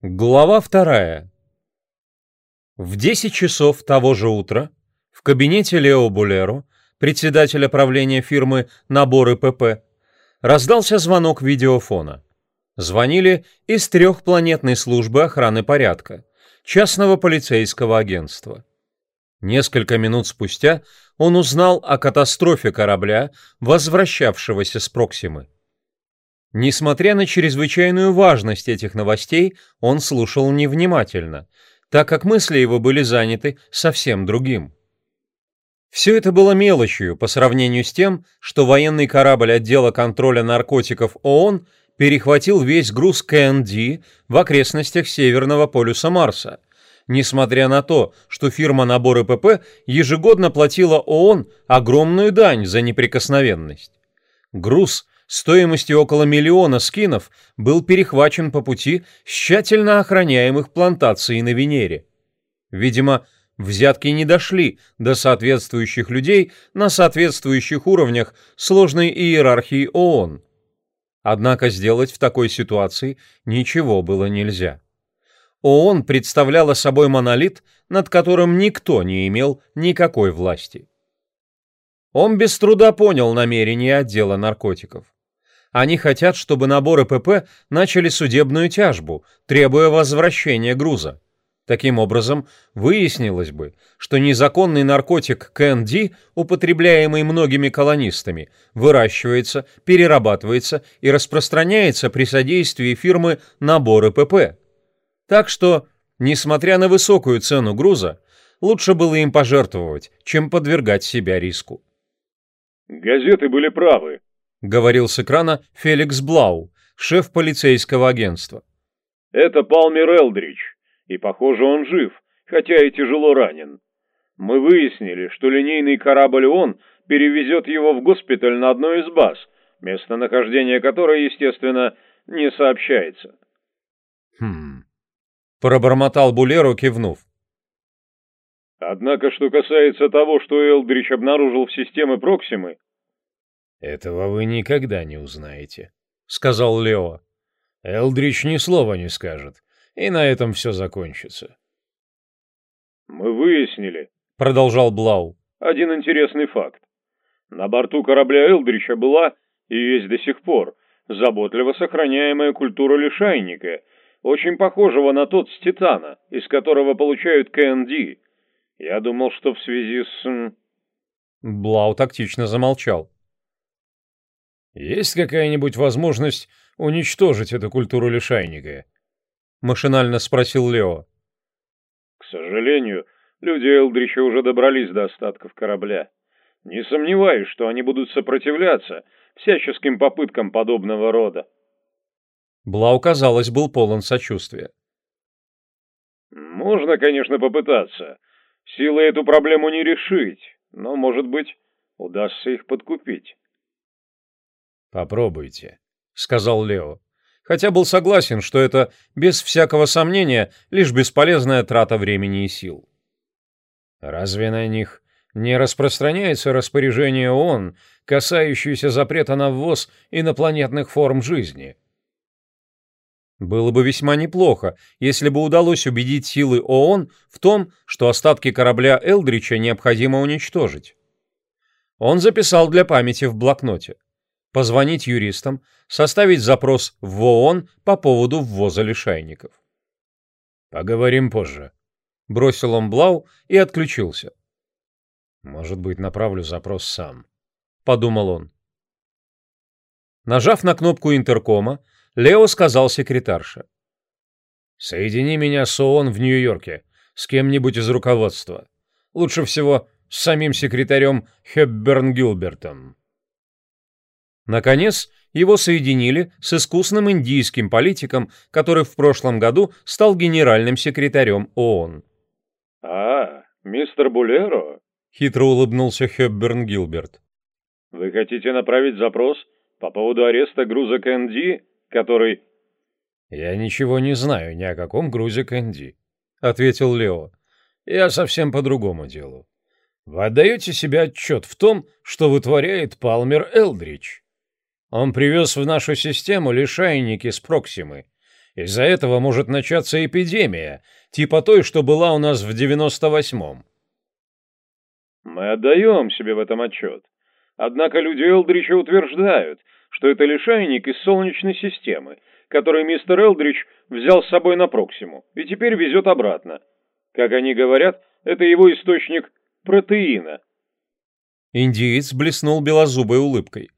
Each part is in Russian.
Глава вторая. В 10 часов того же утра в кабинете Лео Булеро, председателя правления фирмы «Наборы ПП», раздался звонок видеофона. Звонили из трехпланетной службы охраны порядка, частного полицейского агентства. Несколько минут спустя он узнал о катастрофе корабля, возвращавшегося с Проксимы. Несмотря на чрезвычайную важность этих новостей, он слушал невнимательно, так как мысли его были заняты совсем другим. Все это было мелочью по сравнению с тем, что военный корабль отдела контроля наркотиков ООН перехватил весь груз КНД в окрестностях Северного полюса Марса, несмотря на то, что фирма наборы ПП ежегодно платила ООН огромную дань за неприкосновенность. Груз – стоимостью около миллиона скинов был перехвачен по пути с тщательно охраняемых плантаций на Венере. Видимо, взятки не дошли до соответствующих людей на соответствующих уровнях сложной иерархии ООН. Однако сделать в такой ситуации ничего было нельзя. ООН представляла собой монолит, над которым никто не имел никакой власти. Он без труда понял намерения отдела наркотиков. Они хотят, чтобы наборы ПП начали судебную тяжбу, требуя возвращения груза. Таким образом, выяснилось бы, что незаконный наркотик КНД, употребляемый многими колонистами, выращивается, перерабатывается и распространяется при содействии фирмы «Наборы ПП». Так что, несмотря на высокую цену груза, лучше было им пожертвовать, чем подвергать себя риску. «Газеты были правы», — говорил с экрана Феликс Блау, шеф полицейского агентства. «Это Палмер Элдрич, и, похоже, он жив, хотя и тяжело ранен. Мы выяснили, что линейный корабль «Он» перевезет его в госпиталь на одной из баз, местонахождение которой, естественно, не сообщается». «Хм...» — пробормотал Булеру, кивнув. «Однако, что касается того, что Элдрич обнаружил в системе Проксимы, «Этого вы никогда не узнаете», — сказал Лео. «Элдрич ни слова не скажет, и на этом все закончится». «Мы выяснили», — продолжал Блау, — «один интересный факт. На борту корабля Элдрича была, и есть до сих пор, заботливо сохраняемая культура лишайника, очень похожего на тот с Титана, из которого получают КНД. Я думал, что в связи с...» Блау тактично замолчал. Есть какая-нибудь возможность уничтожить эту культуру лишайника? Машинально спросил Лео. К сожалению, люди Элдрича уже добрались до остатков корабля. Не сомневаюсь, что они будут сопротивляться всяческим попыткам подобного рода. Блау, казалось, был полон сочувствия. Можно, конечно, попытаться. Силой эту проблему не решить, но, может быть, удастся их подкупить. «Попробуйте», — сказал Лео. Хотя был согласен, что это, без всякого сомнения, лишь бесполезная трата времени и сил. «Разве на них не распространяется распоряжение ООН, касающееся запрета на ввоз инопланетных форм жизни?» Было бы весьма неплохо, если бы удалось убедить силы ООН в том, что остатки корабля Элдрича необходимо уничтожить. Он записал для памяти в блокноте позвонить юристам, составить запрос в ООН по поводу ввоза лишайников. «Поговорим позже», — бросил он Блау и отключился. «Может быть, направлю запрос сам», — подумал он. Нажав на кнопку интеркома, Лео сказал секретарше. «Соедини меня с ООН в Нью-Йорке, с кем-нибудь из руководства. Лучше всего с самим секретарем Хепберн Гилбертом». Наконец, его соединили с искусным индийским политиком, который в прошлом году стал генеральным секретарем ООН. «А, мистер Булеро?» — хитро улыбнулся Хепберн Гилберт. «Вы хотите направить запрос по поводу ареста груза Кэнди, который...» «Я ничего не знаю ни о каком грузе Кэнди», — ответил Лео. «Я совсем по другому делу. Вы отдаете себе отчет в том, что вытворяет Палмер Элдрич?» Он привез в нашу систему лишайники с Проксимы, Из-за этого может начаться эпидемия, типа той, что была у нас в 98-м. Мы отдаем себе в этом отчет. Однако люди Элдрича утверждают, что это лишайник из Солнечной системы, который мистер Элдрич взял с собой на Проксиму и теперь везет обратно. Как они говорят, это его источник протеина. Индиец блеснул белозубой улыбкой.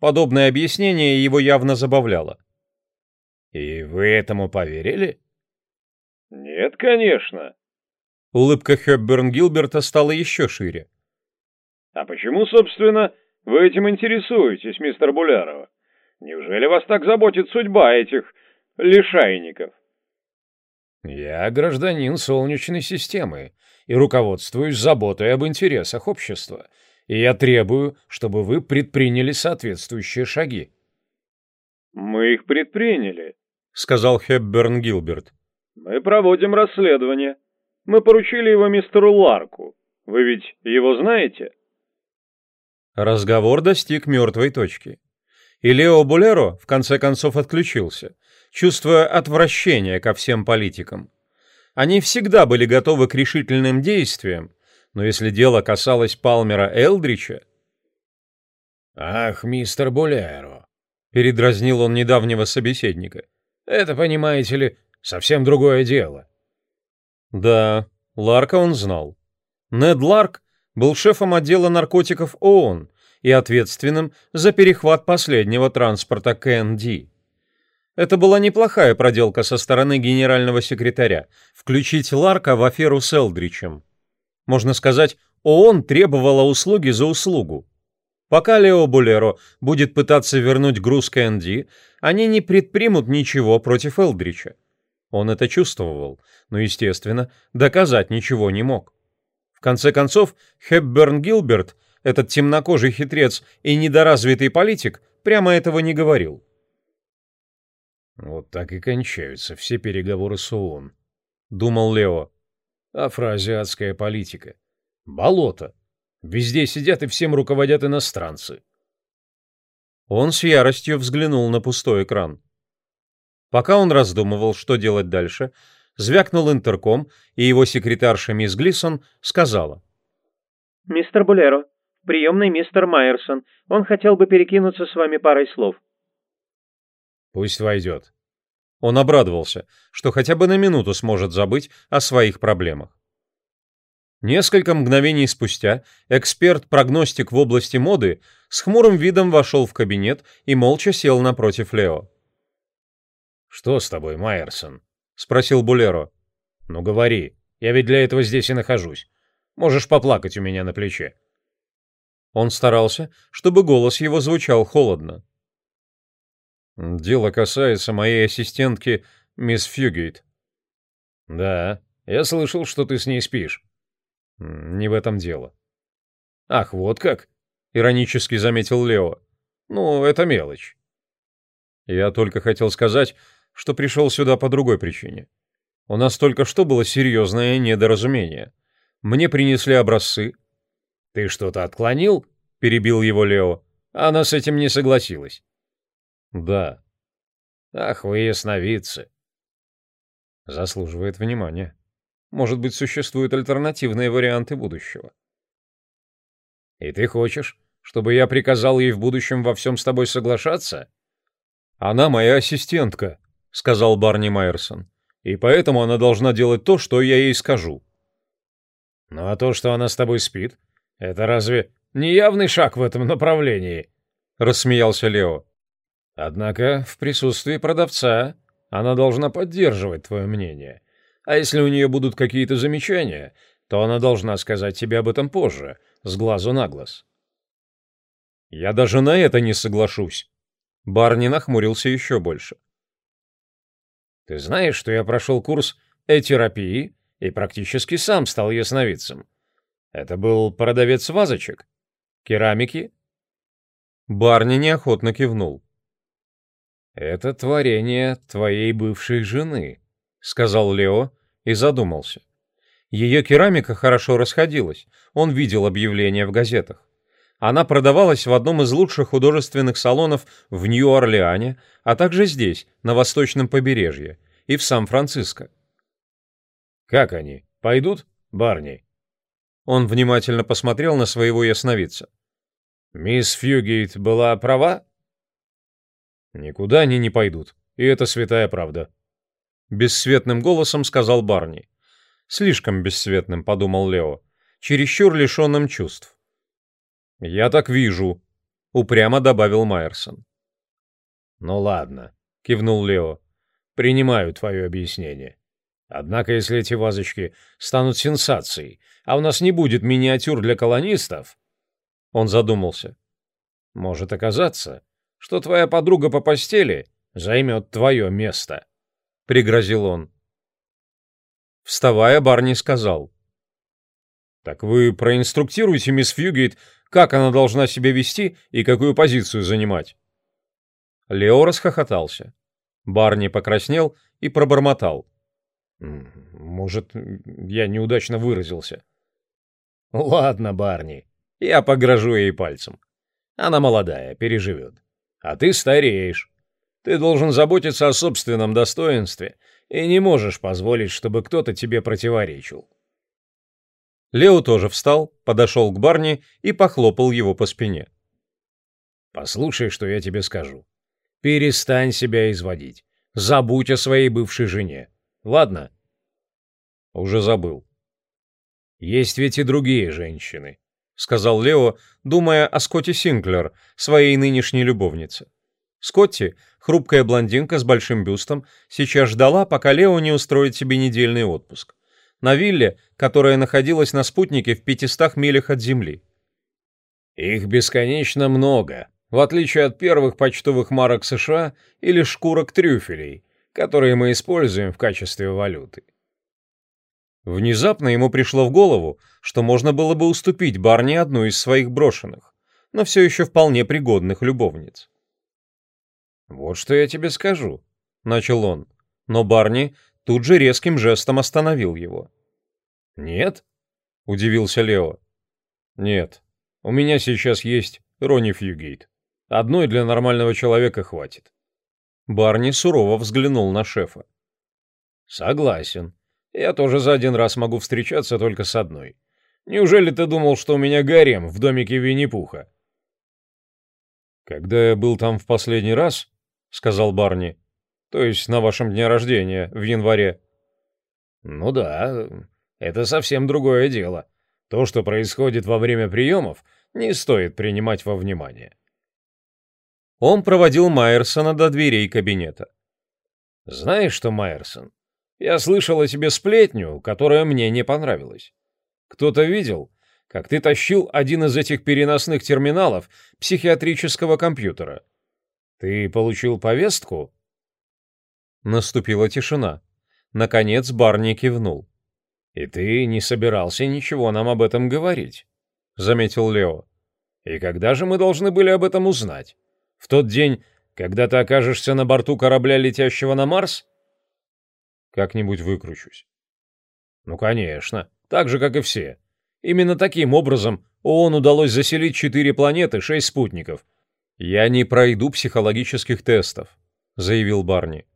Подобное объяснение его явно забавляло. «И вы этому поверили?» «Нет, конечно». Улыбка Хепберн Гилберта стала еще шире. «А почему, собственно, вы этим интересуетесь, мистер Булярова? Неужели вас так заботит судьба этих лишайников?» «Я гражданин Солнечной системы и руководствуюсь заботой об интересах общества, и я требую, чтобы вы предприняли соответствующие шаги». «Мы их предприняли», — сказал Хепберн Гилберт. «Мы проводим расследование. Мы поручили его мистеру Ларку. Вы ведь его знаете?» Разговор достиг мертвой точки. И Лео Булеро в конце концов отключился, чувствуя отвращение ко всем политикам. Они всегда были готовы к решительным действиям, но если дело касалось Палмера Элдрича... «Ах, мистер Булеро!» — передразнил он недавнего собеседника. «Это, понимаете ли, совсем другое дело». Да, Ларка он знал. Нед Ларк был шефом отдела наркотиков ООН и ответственным за перехват последнего транспорта КНД. Это была неплохая проделка со стороны генерального секретаря – включить Ларка в аферу с Элдричем. Можно сказать, ООН требовала услуги за услугу. Пока Лео Булеро будет пытаться вернуть груз КНД, они не предпримут ничего против Элдрича. Он это чувствовал, но, естественно, доказать ничего не мог. В конце концов, Хепберн Гилберт, этот темнокожий хитрец и недоразвитый политик, прямо этого не говорил. «Вот так и кончаются все переговоры с ООН», — думал Лео. «Афроазиатская политика. Болото. Везде сидят и всем руководят иностранцы». Он с яростью взглянул на пустой экран. Пока он раздумывал, что делать дальше, звякнул интерком, и его секретарша мисс Глисон сказала. «Мистер Булеро, приемный мистер Майерсон. Он хотел бы перекинуться с вами парой слов». «Пусть войдет». Он обрадовался, что хотя бы на минуту сможет забыть о своих проблемах. Несколько мгновений спустя эксперт-прогностик в области моды с хмурым видом вошел в кабинет и молча сел напротив Лео. «Что с тобой, Майерсон?» — спросил Булеро. «Ну говори, я ведь для этого здесь и нахожусь. Можешь поплакать у меня на плече». Он старался, чтобы голос его звучал холодно. «Дело касается моей ассистентки, мисс Фьюгейт». «Да, я слышал, что ты с ней спишь». «Не в этом дело». «Ах, вот как?» — иронически заметил Лео. «Ну, это мелочь». «Я только хотел сказать, что пришел сюда по другой причине. У нас только что было серьезное недоразумение. Мне принесли образцы». «Ты что-то отклонил?» — перебил его Лео. «Она с этим не согласилась». «Да». «Ах вы ясновидцы». Заслуживает внимания. Может быть, существуют альтернативные варианты будущего. «И ты хочешь, чтобы я приказал ей в будущем во всем с тобой соглашаться?» «Она моя ассистентка», — сказал Барни Майерсон. «И поэтому она должна делать то, что я ей скажу». «Ну а то, что она с тобой спит, это разве не явный шаг в этом направлении?» — рассмеялся Лео. «Однако в присутствии продавца она должна поддерживать твое мнение. А если у нее будут какие-то замечания, то она должна сказать тебе об этом позже, с глазу на глаз». «Я даже на это не соглашусь». Барни нахмурился еще больше. Ты знаешь, что я прошел курс э-терапии и практически сам стал ясновидцем. Это был продавец вазочек? Керамики?» Барни неохотно кивнул. «Это творение твоей бывшей жены», — сказал Лео и задумался. Ее керамика хорошо расходилась, он видел объявления в газетах. Она продавалась в одном из лучших художественных салонов в Нью-Орлеане, а также здесь, на восточном побережье, и в Сан-Франциско. «Как они? Пойдут, Барни?» Он внимательно посмотрел на своего ясновидца. «Мисс Фьюгейт была права?» «Никуда они не пойдут, и это святая правда», — бесцветным голосом сказал Барни. «Слишком бесцветным», — подумал Лео, — «чересчур лишенным чувств». «Я так вижу», — упрямо добавил Майерсон. «Ну ладно», — кивнул Лео. «Принимаю твое объяснение. Однако, если эти вазочки станут сенсацией, а у нас не будет миниатюр для колонистов...» Он задумался. «Может оказаться, что твоя подруга по постели займет твое место», — пригрозил он. Вставая, Барни сказал. «Так вы проинструктируете мисс Фьюгейт как она должна себя вести и какую позицию занимать. Лео расхохотался. Барни покраснел и пробормотал. «Может, я неудачно выразился?» «Ладно, Барни, я погрожу ей пальцем. Она молодая, переживет. А ты стареешь. Ты должен заботиться о собственном достоинстве и не можешь позволить, чтобы кто-то тебе противоречил». Лео тоже встал, подошел к Барни и похлопал его по спине. «Послушай, что я тебе скажу. Перестань себя изводить. Забудь о своей бывшей жене. Ладно?» «Уже забыл». «Есть ведь и другие женщины», — сказал Лео, думая о Скотте Синклер, своей нынешней любовнице. Скотти, хрупкая блондинка с большим бюстом, сейчас ждала, пока Лео не устроит себе недельный отпуск на вилле, которая находилась на спутнике в 500 милях от Земли. Их бесконечно много, в отличие от первых почтовых марок США или шкурок трюфелей, которые мы используем в качестве валюты. Внезапно ему пришло в голову, что можно было бы уступить Барни одну из своих брошенных, но все еще вполне пригодных любовниц. «Вот что я тебе скажу», — начал он, но Барни тут же резким жестом остановил его. «Нет?» — удивился Лео. «Нет. У меня сейчас есть Ронни Фьюгейт. Одной для нормального человека хватит». Барни сурово взглянул на шефа. «Согласен. Я тоже за один раз могу встречаться только с одной. Неужели ты думал, что у меня гарем в домике Винни-Пуха?» «Когда я был там в последний раз, — сказал Барни, то есть на вашем дне рождения, в январе. Ну да, это совсем другое дело. То, что происходит во время приемов, не стоит принимать во внимание. Он проводил Майерсона до дверей кабинета. Знаешь что, Майерсон, я слышал о тебе сплетню, которая мне не понравилась. Кто-то видел, как ты тащил один из этих переносных терминалов психиатрического компьютера. Ты получил повестку Наступила тишина. Наконец Барни кивнул. «И ты не собирался ничего нам об этом говорить», — заметил Лео. «И когда же мы должны были об этом узнать? В тот день, когда ты окажешься на борту корабля, летящего на Марс?» «Как-нибудь выкручусь». «Ну, конечно, так же, как и все. Именно таким образом ООН удалось заселить четыре планеты, шесть спутников». «Я не пройду психологических тестов», — заявил Барни.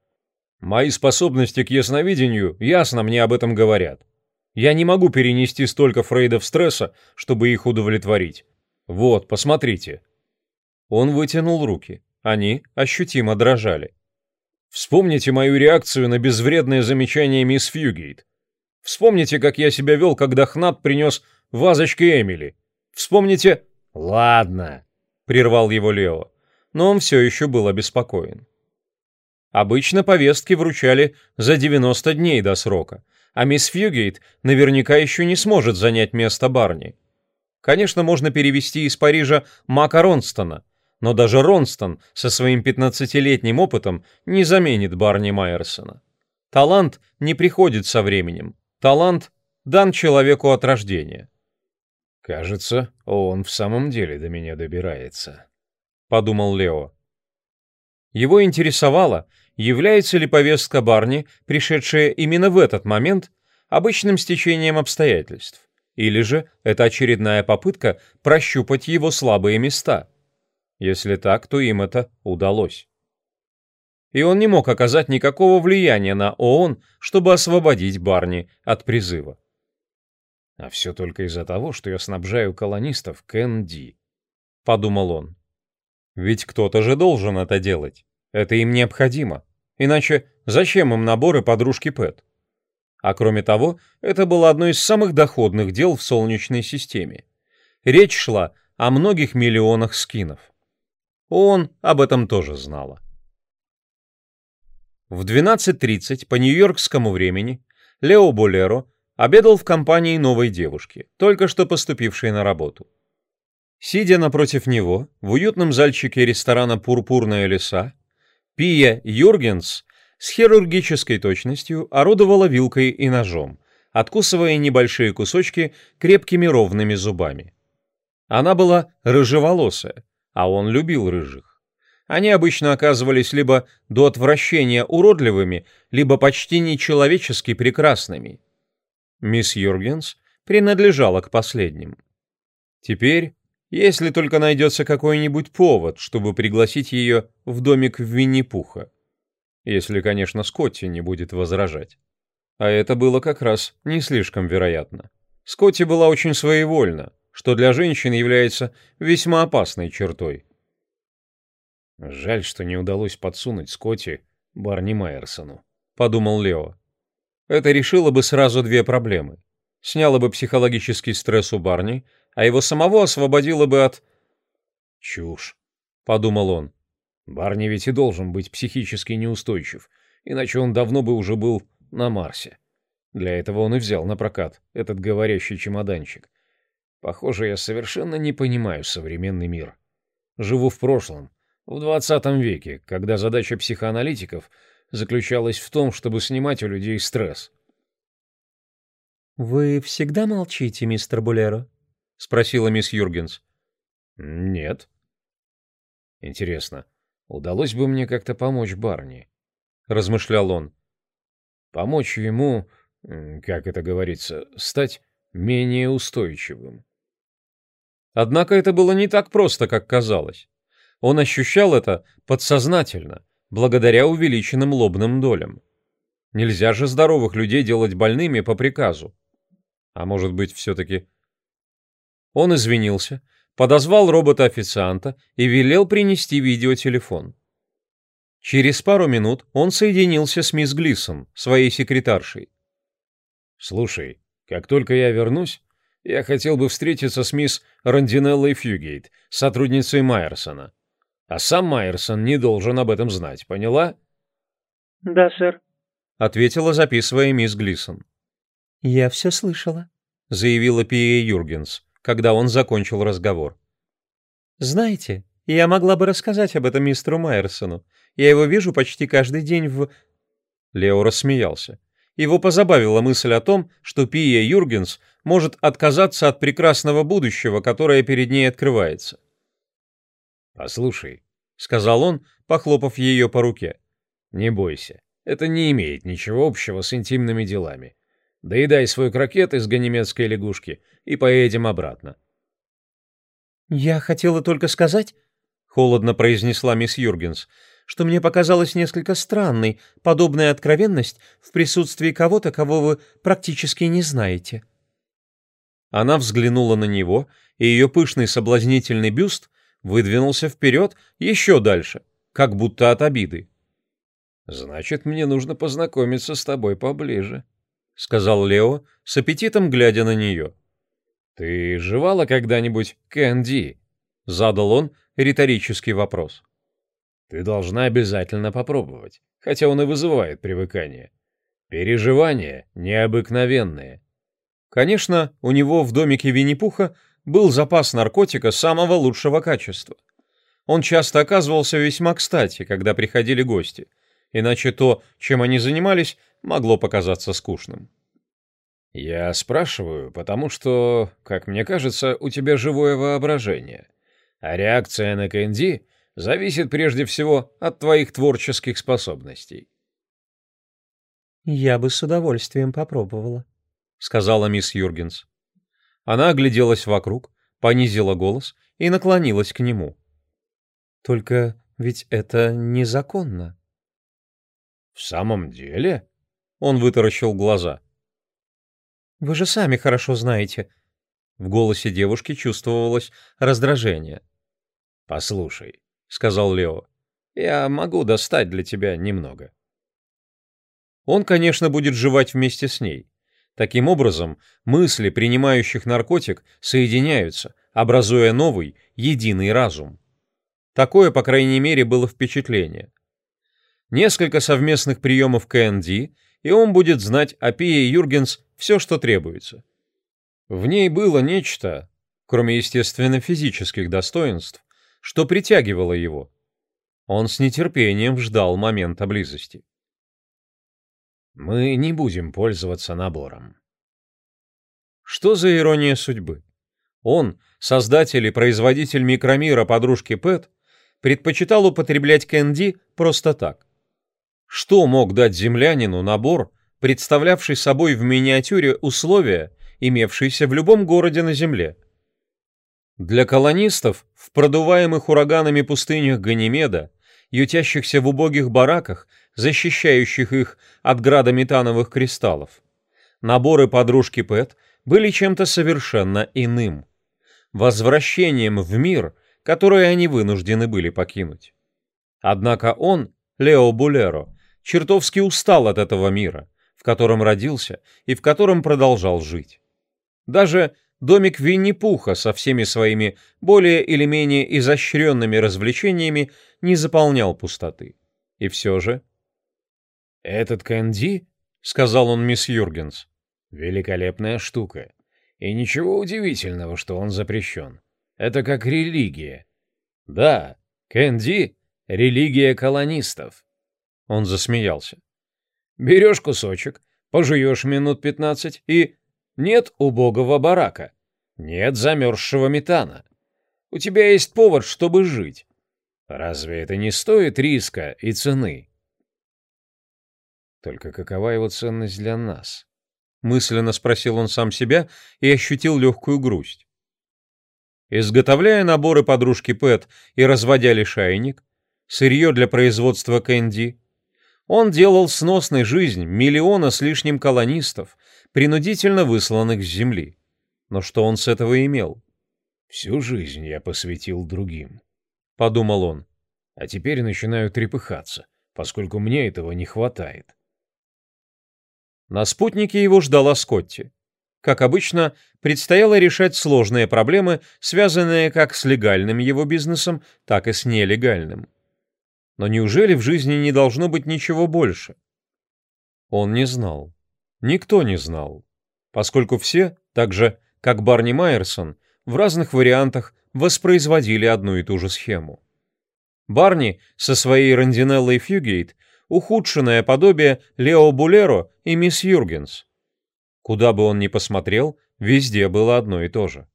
Мои способности к ясновидению ясно мне об этом говорят. Я не могу перенести столько Фрейдов стресса, чтобы их удовлетворить. Вот, посмотрите. Он вытянул руки. Они ощутимо дрожали. Вспомните мою реакцию на безвредное замечание мисс Фьюгейт. Вспомните, как я себя вел, когда Хнат принес вазочки Эмили. Вспомните... Ладно, прервал его Лео, но он все еще был обеспокоен. Обычно повестки вручали за 90 дней до срока, а мисс Фьюгейт наверняка еще не сможет занять место Барни. Конечно, можно перевести из Парижа Мака Ронстона, но даже Ронстон со своим 15-летним опытом не заменит Барни Майерсона. Талант не приходит со временем. Талант дан человеку от рождения. «Кажется, он в самом деле до меня добирается», — подумал Лео. Его интересовало, является ли повестка Барни, пришедшая именно в этот момент, обычным стечением обстоятельств, Или же это очередная попытка прощупать его слабые места? Если так, то им это удалось. И он не мог оказать никакого влияния на ООН, чтобы освободить Барни от призыва. А все только из-за того, что я снабжаю колонистов КНД, подумал он. Ведь кто-то же должен это делать. Это им необходимо. Иначе зачем им наборы подружки Пэт? А кроме того, это было одно из самых доходных дел в Солнечной системе. Речь шла о многих миллионах скинов. Он об этом тоже знала. В 12.30 по нью-йоркскому времени Лео Болеро обедал в компании новой девушки, только что поступившей на работу. Сидя напротив него, в уютном зальчике ресторана «Пурпурная леса», Пия Юргенс с хирургической точностью орудовала вилкой и ножом, откусывая небольшие кусочки крепкими ровными зубами. Она была рыжеволосая, а он любил рыжих. Они обычно оказывались либо до отвращения уродливыми, либо почти нечеловечески прекрасными. Мисс Юргенс принадлежала к последним. Теперь если только найдется какой-нибудь повод, чтобы пригласить ее в домик в Винни-Пуха. Если, конечно, Скотти не будет возражать. А это было как раз не слишком вероятно. Скотти была очень своевольна, что для женщин является весьма опасной чертой. «Жаль, что не удалось подсунуть Скотти Барни Майерсону», — подумал Лео. Это решило бы сразу две проблемы. Сняло бы психологический стресс у Барни — а его самого освободило бы от... «Чушь», — подумал он. «Барни ведь и должен быть психически неустойчив, иначе он давно бы уже был на Марсе. Для этого он и взял на прокат этот говорящий чемоданчик. Похоже, я совершенно не понимаю современный мир. Живу в прошлом, в 20 веке, когда задача психоаналитиков заключалась в том, чтобы снимать у людей стресс. «Вы всегда молчите, мистер Булеро?» — спросила мисс Юргенс. «Нет». «Интересно, удалось бы мне как-то помочь Барни?» — размышлял он. «Помочь ему, как это говорится, стать менее устойчивым». Однако это было не так просто, как казалось. Он ощущал это подсознательно, благодаря увеличенным лобным долям. Нельзя же здоровых людей делать больными по приказу. А может быть, все-таки он извинился, подозвал робота-официанта и велел принести видеотелефон. Через пару минут он соединился с мисс Глисон, своей секретаршей. «Слушай, как только я вернусь, я хотел бы встретиться с мисс Рандинеллой Фьюгейт, сотрудницей Майерсона. А сам Майерсон не должен об этом знать, поняла?» «Да, сэр», — ответила, записывая мисс Глисон. «Я все слышала», — заявила Пия Юргенс когда он закончил разговор. «Знаете, я могла бы рассказать об этом мистеру Майерсону. Я его вижу почти каждый день в...» Лео рассмеялся. Его позабавила мысль о том, что Пия Юргенс может отказаться от прекрасного будущего, которое перед ней открывается. «Послушай», — сказал он, похлопав ее по руке, — «не бойся, это не имеет ничего общего с интимными делами. Доедай свой крокет из ганимедской лягушки и поедем обратно. «Я хотела только сказать», — холодно произнесла мисс Юргенс, «что мне показалась несколько странной подобная откровенность в присутствии кого-то, кого вы практически не знаете». Она взглянула на него, и ее пышный соблазнительный бюст выдвинулся вперед еще дальше, как будто от обиды. «Значит, мне нужно познакомиться с тобой поближе», — сказал Лео, с аппетитом глядя на нее. «Ты жевала когда-нибудь кэнди?» — задал он риторический вопрос. «Ты должна обязательно попробовать, хотя он и вызывает привыкание. Переживания необыкновенные». Конечно, у него в домике Винни-Пуха был запас наркотика самого лучшего качества. Он часто оказывался весьма кстати, когда приходили гости, иначе то, чем они занимались, могло показаться скучным. «Я спрашиваю, потому что, как мне кажется, у тебя живое воображение, а реакция на Кэнди зависит прежде всего от твоих творческих способностей». «Я бы с удовольствием попробовала», — сказала мисс Юргенс. Она огляделась вокруг, понизила голос и наклонилась к нему. «Только ведь это незаконно». «В самом деле?» Он вытаращил глаза. «Вы же сами хорошо знаете». В голосе девушки чувствовалось раздражение. «Послушай», — сказал Лео, — «я могу достать для тебя немного». Он, конечно, будет жевать вместе с ней. Таким образом, мысли принимающих наркотик соединяются, образуя новый, единый разум. Такое, по крайней мере, было впечатление. Несколько совместных приемов КНД, и он будет знать о Пие Юргенс все, что требуется. В ней было нечто, кроме, естественно, физических достоинств, что притягивало его. Он с нетерпением ждал момента близости. Мы не будем пользоваться набором. Что за ирония судьбы? Он, создатель и производитель микромира подружки Пэт, предпочитал употреблять кэнди просто так. Что мог дать землянину набор, представлявший собой в миниатюре условия, имевшиеся в любом городе на Земле? Для колонистов в продуваемых ураганами пустынях Ганимеда, ютящихся в убогих бараках защищающих их от града метановых кристаллов. Наборы подружки Пэт были чем-то совершенно иным. Возвращением в мир, который они вынуждены были покинуть. Однако он, Лео Булеро, чертовски устал от этого мира, в котором родился и в котором продолжал жить. Даже домик Винни-Пуха со всеми своими более или менее изощренными развлечениями не заполнял пустоты. И все же «Этот Кэнди, — сказал он мисс Юргенс, — великолепная штука. И ничего удивительного, что он запрещен. Это как религия. Да, Кэнди — религия колонистов». Он засмеялся. «Берешь кусочек, пожуешь минут пятнадцать и... Нет убогого барака, нет замерзшего метана. У тебя есть повод, чтобы жить. Разве это не стоит риска и цены?» Только какова его ценность для нас? Мысленно спросил он сам себя и ощутил легкую грусть. Изготовляя наборы подружки Пэт и разводя лишайник, сырье для производства кэнди, он делал сносной жизнь миллиона с лишним колонистов, принудительно высланных с земли. Но что он с этого имел? «Всю жизнь я посвятил другим», — подумал он. «А теперь начинаю трепыхаться, поскольку мне этого не хватает». На спутнике его ждала Скотти. Как обычно, предстояло решать сложные проблемы, связанные как с легальным его бизнесом, так и с нелегальным. Но неужели в жизни не должно быть ничего больше? Он не знал. Никто не знал. Поскольку все, так же, как Барни Майерсон, в разных вариантах воспроизводили одну и ту же схему. Барни со своей Рандинеллой Фьюгейт ухудшенное подобие Лео Булеро и мисс Юргенс. Куда бы он ни посмотрел, везде было одно и то же.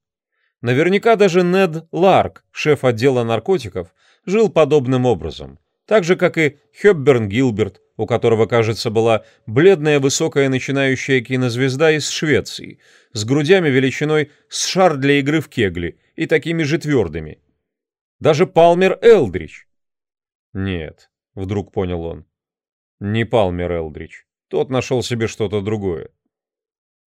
Наверняка даже Нед Ларк, шеф отдела наркотиков, жил подобным образом, так же, как и Хёбберн Гилберт, у которого, кажется, была бледная высокая начинающая кинозвезда из Швеции, с грудями величиной с шар для игры в кегли и такими же твердыми. Даже Палмер Элдрич. Нет, вдруг понял он, не Палмер Элдрич. Тот нашел себе что-то другое.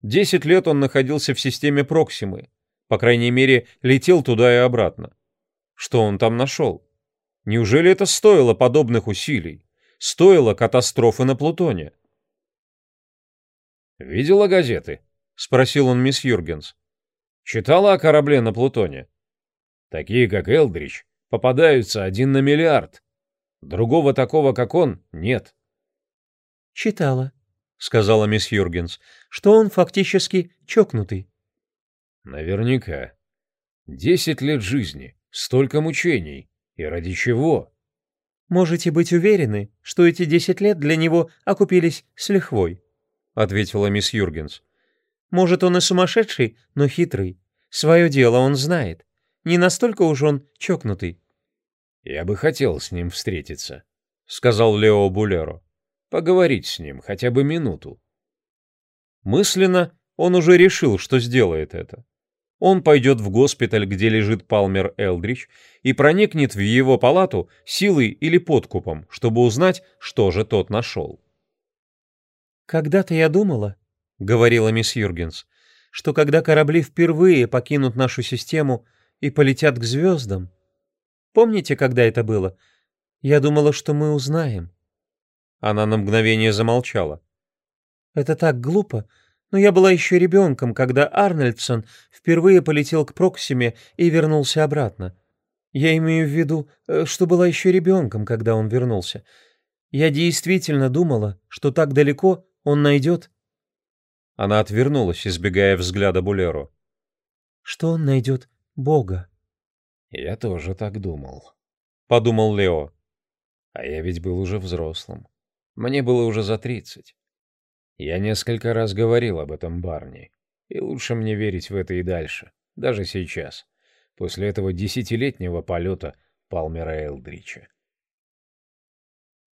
Десять лет он находился в системе Проксимы. По крайней мере, летел туда и обратно. Что он там нашел? Неужели это стоило подобных усилий? Стоило катастрофы на Плутоне? «Видела газеты?» — спросил он мисс Юргенс. «Читала о корабле на Плутоне?» «Такие, как Элдрич, попадаются один на миллиард. Другого такого, как он, нет». «Читала», — сказала мисс Юргенс, — «что он фактически чокнутый». «Наверняка. Десять лет жизни, столько мучений. И ради чего?» «Можете быть уверены, что эти десять лет для него окупились с лихвой», — ответила мисс Юргенс. «Может, он и сумасшедший, но хитрый. Свое дело он знает. Не настолько уж он чокнутый». «Я бы хотел с ним встретиться», — сказал Лео Булеро поговорить с ним хотя бы минуту. Мысленно он уже решил, что сделает это. Он пойдет в госпиталь, где лежит Палмер Элдрич, и проникнет в его палату силой или подкупом, чтобы узнать, что же тот нашел. «Когда-то я думала», — говорила мисс Юргенс, «что когда корабли впервые покинут нашу систему и полетят к звездам... Помните, когда это было? Я думала, что мы узнаем». Она на мгновение замолчала. «Это так глупо, но я была еще ребенком, когда Арнольдсон впервые полетел к Проксиме и вернулся обратно. Я имею в виду, э, что была еще ребенком, когда он вернулся. Я действительно думала, что так далеко он найдет...» Она отвернулась, избегая взгляда Булеру. «Что он найдет Бога?» «Я тоже так думал», — подумал Лео. «А я ведь был уже взрослым. Мне было уже за тридцать. Я несколько раз говорил об этом Барни, и лучше мне верить в это и дальше, даже сейчас, после этого десятилетнего полета Палмера Элдрича.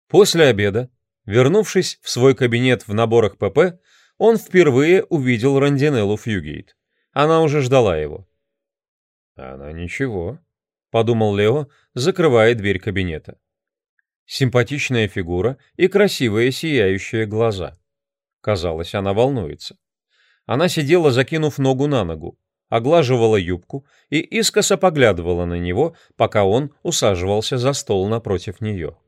После обеда, вернувшись в свой кабинет в наборах ПП, он впервые увидел Рандинеллу Фьюгейт. Она уже ждала его. «Она ничего», — подумал Лео, закрывая дверь кабинета. Симпатичная фигура и красивые сияющие глаза. Казалось, она волнуется. Она сидела, закинув ногу на ногу, оглаживала юбку и искоса поглядывала на него, пока он усаживался за стол напротив нее.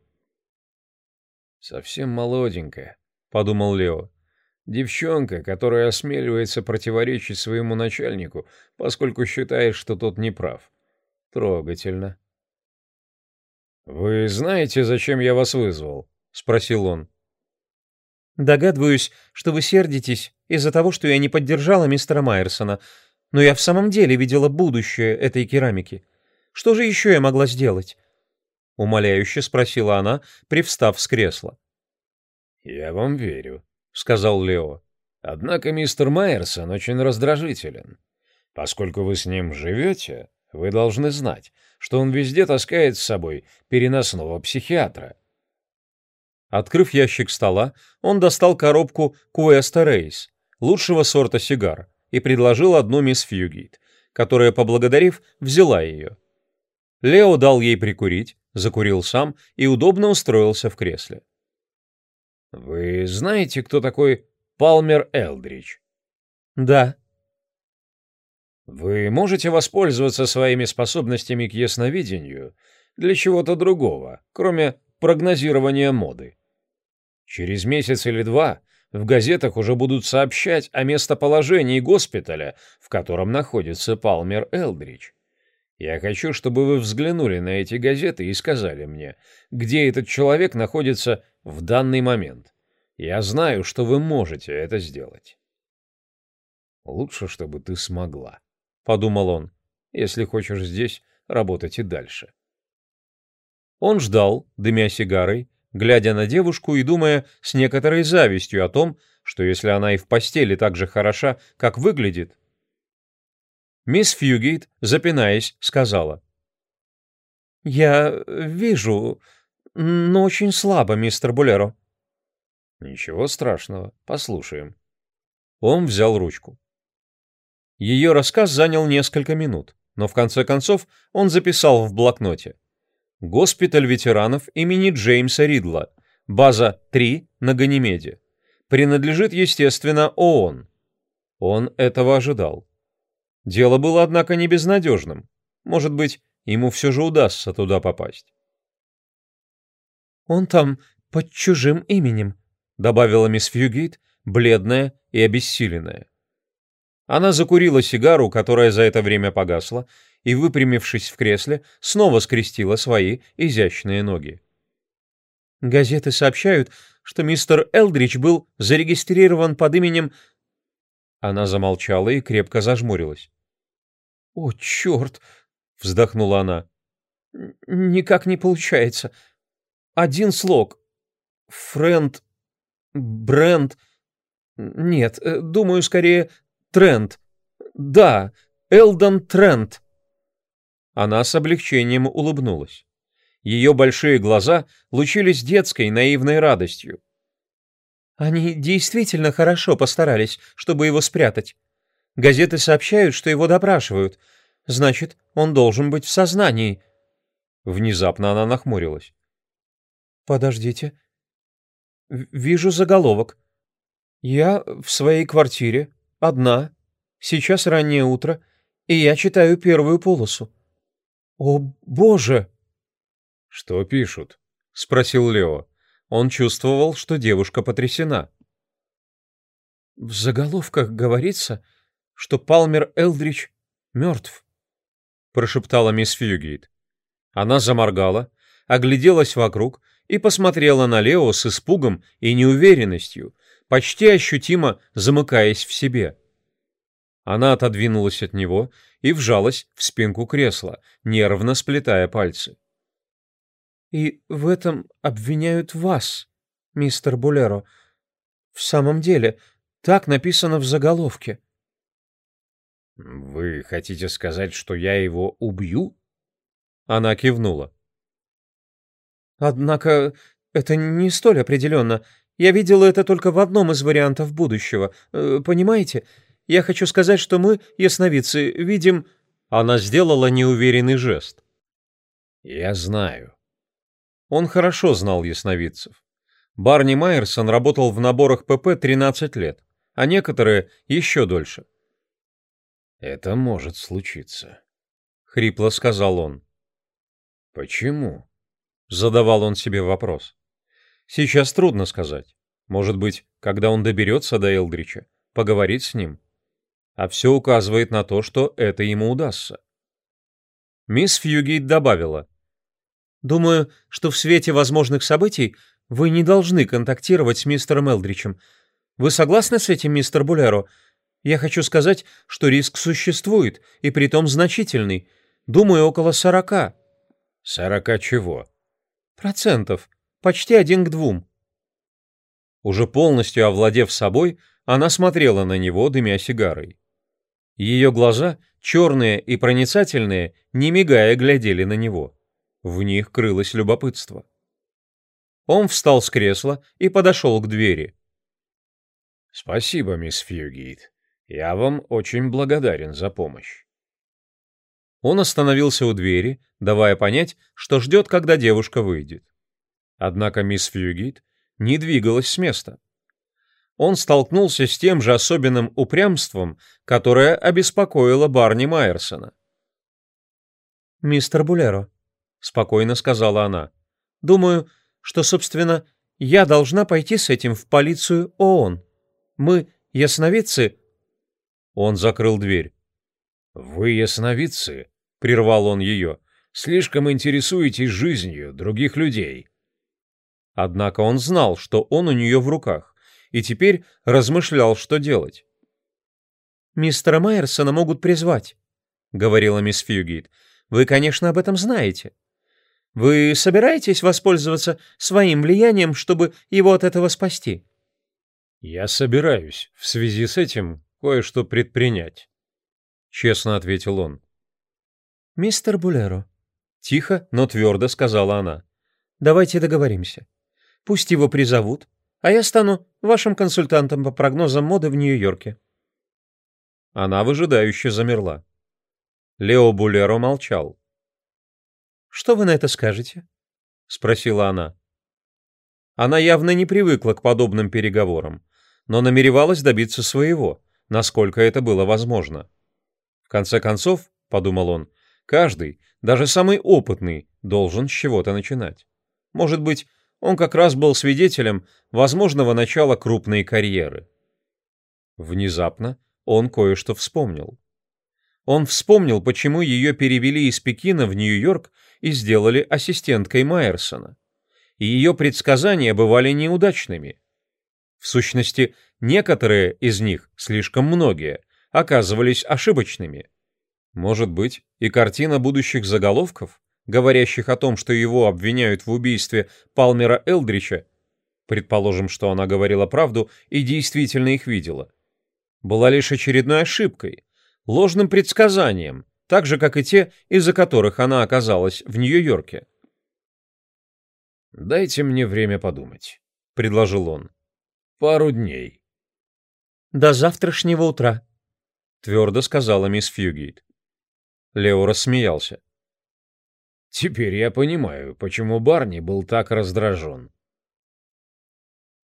«Совсем молоденькая», — подумал Лео. «Девчонка, которая осмеливается противоречить своему начальнику, поскольку считает, что тот не прав. Трогательно». «Вы знаете, зачем я вас вызвал?» — спросил он. Догадываюсь, что вы сердитесь из-за того, что я не поддержала мистера Майерсона, но я в самом деле видела будущее этой керамики. Что же еще я могла сделать?» Умоляюще спросила она, привстав с кресла. «Я вам верю», — сказал Лео. «Однако мистер Майерсон очень раздражителен. Поскольку вы с ним живете, вы должны знать, что он везде таскает с собой переносного психиатра, Открыв ящик стола, он достал коробку Куэста Рейс, лучшего сорта сигар, и предложил одну мисс Фьюгейт, которая, поблагодарив, взяла ее. Лео дал ей прикурить, закурил сам и удобно устроился в кресле. «Вы знаете, кто такой Палмер Элдрич?» «Да». «Вы можете воспользоваться своими способностями к ясновидению для чего-то другого, кроме прогнозирования моды?» Через месяц или два в газетах уже будут сообщать о местоположении госпиталя, в котором находится Палмер Элдрич. Я хочу, чтобы вы взглянули на эти газеты и сказали мне, где этот человек находится в данный момент. Я знаю, что вы можете это сделать. Лучше, чтобы ты смогла, — подумал он, — если хочешь здесь работать и дальше. Он ждал, дымя сигарой, глядя на девушку и думая с некоторой завистью о том, что если она и в постели так же хороша, как выглядит. Мисс Фьюгейт, запинаясь, сказала. «Я вижу, но очень слабо, мистер Булеро». «Ничего страшного, послушаем». Он взял ручку. Ее рассказ занял несколько минут, но в конце концов он записал в блокноте. Госпиталь ветеранов имени Джеймса Ридла, база 3 на Ганимеде. Принадлежит, естественно, ООН. Он этого ожидал. Дело было, однако, не безнадежным. Может быть, ему все же удастся туда попасть. «Он там под чужим именем», — добавила мисс Фьюгейт, бледная и обессиленная. Она закурила сигару, которая за это время погасла, и, выпрямившись в кресле, снова скрестила свои изящные ноги. «Газеты сообщают, что мистер Элдрич был зарегистрирован под именем...» Она замолчала и крепко зажмурилась. «О, черт!» — вздохнула она. «Никак не получается. Один слог. Френд... Бренд... Нет, э, думаю, скорее Трент. Да, Элдон Трент. Она с облегчением улыбнулась. Ее большие глаза лучились детской наивной радостью. Они действительно хорошо постарались, чтобы его спрятать. Газеты сообщают, что его допрашивают. Значит, он должен быть в сознании. Внезапно она нахмурилась. Подождите. Вижу заголовок. Я в своей квартире, одна. Сейчас раннее утро, и я читаю первую полосу. О, боже! Что пишут? спросил Лео. Он чувствовал, что девушка потрясена. В заголовках говорится, что Палмер Элдрич мертв, прошептала мисс Фьюгейт. Она заморгала, огляделась вокруг и посмотрела на Лео с испугом и неуверенностью, почти ощутимо замыкаясь в себе. Она отодвинулась от него и вжалась в спинку кресла, нервно сплетая пальцы. «И в этом обвиняют вас, мистер Булеро. В самом деле, так написано в заголовке». «Вы хотите сказать, что я его убью?» Она кивнула. Однако это не столь определенно. Я видела это только в одном из вариантов будущего. Э, понимаете? Я хочу сказать, что мы, ясновидцы, видим... Она сделала неуверенный жест. Я знаю. Он хорошо знал ясновидцев. Барни Майерсон работал в наборах ПП 13 лет, а некоторые еще дольше. «Это может случиться», — хрипло сказал он. «Почему?» Задавал он себе вопрос. Сейчас трудно сказать. Может быть, когда он доберется до Элдрича, поговорить с ним. А все указывает на то, что это ему удастся. Мисс Фьюгейт добавила. «Думаю, что в свете возможных событий вы не должны контактировать с мистером Элдричем. Вы согласны с этим, мистер Булеро? Я хочу сказать, что риск существует, и притом значительный. Думаю, около сорока». «Сорока чего?» Процентов. Почти один к двум. Уже полностью овладев собой, она смотрела на него, дымя сигарой. Ее глаза, черные и проницательные, не мигая, глядели на него. В них крылось любопытство. Он встал с кресла и подошел к двери. «Спасибо, мисс Фьюгит. Я вам очень благодарен за помощь». Он остановился у двери, давая понять, что ждет, когда девушка выйдет. Однако мисс Фьюгит не двигалась с места. Он столкнулся с тем же особенным упрямством, которое обеспокоило Барни Майерсона. «Мистер Булеро», — спокойно сказала она, — «думаю, что, собственно, я должна пойти с этим в полицию ООН. Мы, ясновидцы...» Он закрыл дверь. «Вы ясновидцы?» — прервал он ее. «Слишком интересуетесь жизнью других людей». Однако он знал, что он у нее в руках, и теперь размышлял, что делать. «Мистера Майерсона могут призвать», — говорила мисс Фьюгейт. «Вы, конечно, об этом знаете. Вы собираетесь воспользоваться своим влиянием, чтобы его от этого спасти?» «Я собираюсь в связи с этим кое-что предпринять», — честно ответил он. «Мистер Булеро», — тихо, но твердо сказала она, — «давайте договоримся. Пусть его призовут, а я стану вашим консультантом по прогнозам моды в Нью-Йорке». Она выжидающе замерла. Лео Булеро молчал. «Что вы на это скажете?» — спросила она. Она явно не привыкла к подобным переговорам, но намеревалась добиться своего, насколько это было возможно. В конце концов, — подумал он, — каждый, даже самый опытный, должен с чего-то начинать. Может быть, он как раз был свидетелем возможного начала крупной карьеры. Внезапно он кое-что вспомнил. Он вспомнил, почему ее перевели из Пекина в Нью-Йорк и сделали ассистенткой Майерсона. И ее предсказания бывали неудачными. В сущности, некоторые из них, слишком многие, оказывались ошибочными. Может быть, и картина будущих заголовков говорящих о том, что его обвиняют в убийстве Палмера Элдрича, предположим, что она говорила правду и действительно их видела, была лишь очередной ошибкой, ложным предсказанием, так же, как и те, из-за которых она оказалась в Нью-Йорке. «Дайте мне время подумать», — предложил он. «Пару дней». «До завтрашнего утра», — твердо сказала мисс Фьюгейт. Лео рассмеялся. «Теперь я понимаю, почему Барни был так раздражен».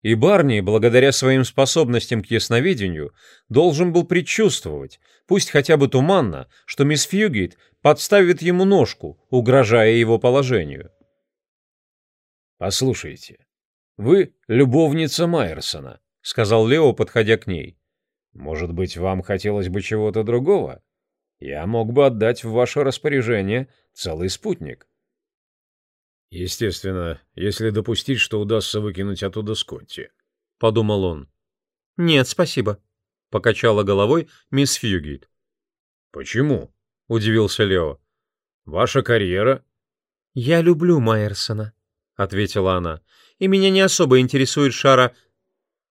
И Барни, благодаря своим способностям к ясновидению, должен был предчувствовать, пусть хотя бы туманно, что мисс Фьюгейт подставит ему ножку, угрожая его положению. «Послушайте, вы любовница Майерсона», — сказал Лео, подходя к ней. «Может быть, вам хотелось бы чего-то другого? Я мог бы отдать в ваше распоряжение целый спутник». «Естественно, если допустить, что удастся выкинуть оттуда Скотти», — подумал он. «Нет, спасибо», — покачала головой мисс Фьюгейт. «Почему?» — удивился Лео. «Ваша карьера?» «Я люблю Майерсона», — ответила она, — «и меня не особо интересует шара...»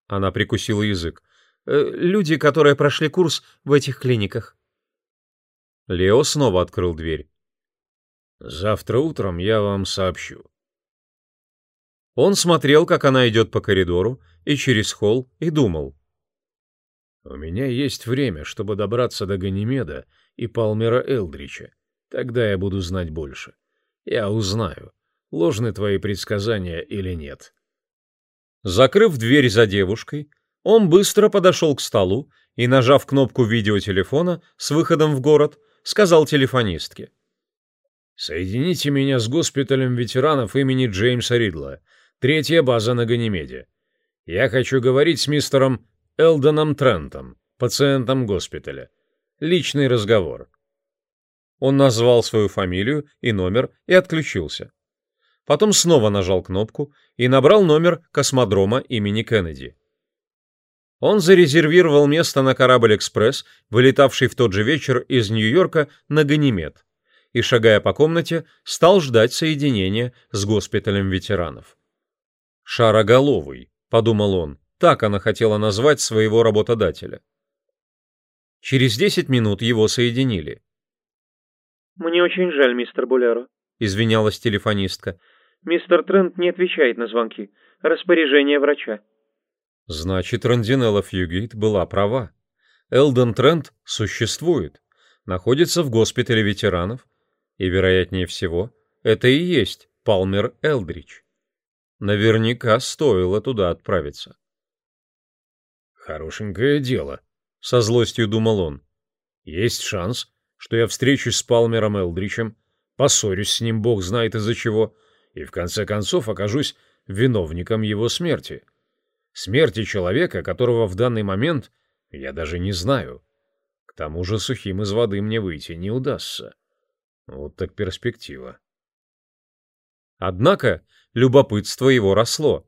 Она прикусила язык. «Э, «Люди, которые прошли курс в этих клиниках». Лео снова открыл дверь. «Завтра утром я вам сообщу». Он смотрел, как она идет по коридору и через холл, и думал. «У меня есть время, чтобы добраться до Ганимеда и Палмера Элдрича. Тогда я буду знать больше. Я узнаю, ложны твои предсказания или нет». Закрыв дверь за девушкой, он быстро подошел к столу и, нажав кнопку видеотелефона с выходом в город, сказал телефонистке. «Соедините меня с госпиталем ветеранов имени Джеймса Ридла, третья база на Ганимеде. Я хочу говорить с мистером Элдоном Трентом, пациентом госпиталя. Личный разговор». Он назвал свою фамилию и номер и отключился потом снова нажал кнопку и набрал номер космодрома имени Кеннеди. Он зарезервировал место на корабль-экспресс, вылетавший в тот же вечер из Нью-Йорка на Ганимед, и, шагая по комнате, стал ждать соединения с госпиталем ветеранов. «Шароголовый», — подумал он, так она хотела назвать своего работодателя. Через десять минут его соединили. «Мне очень жаль, мистер Булеро», — извинялась телефонистка. Мистер Трент не отвечает на звонки. Распоряжение врача. Значит, Рандинелла Фьюгейт была права. Элден Трент существует, находится в госпитале ветеранов, и, вероятнее всего, это и есть Палмер Элдрич. Наверняка стоило туда отправиться. «Хорошенькое дело», — со злостью думал он. «Есть шанс, что я встречусь с Палмером Элдричем, поссорюсь с ним, бог знает из-за чего, — и в конце концов окажусь виновником его смерти. Смерти человека, которого в данный момент я даже не знаю. К тому же сухим из воды мне выйти не удастся. Вот так перспектива. Однако любопытство его росло.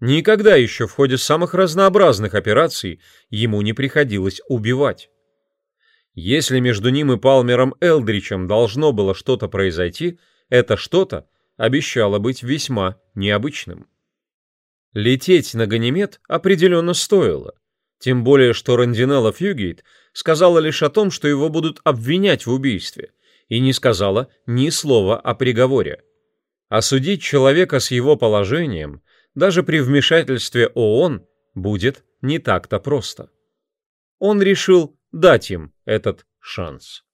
Никогда еще в ходе самых разнообразных операций ему не приходилось убивать. Если между ним и Палмером Элдричем должно было что-то произойти, это что-то обещало быть весьма необычным. Лететь на Ганимед определенно стоило, тем более что Рандинелла Фьюгейт сказала лишь о том, что его будут обвинять в убийстве, и не сказала ни слова о приговоре. Осудить человека с его положением, даже при вмешательстве ООН, будет не так-то просто. Он решил дать им этот шанс.